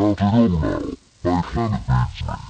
Out to All Now My Planet Beats Me.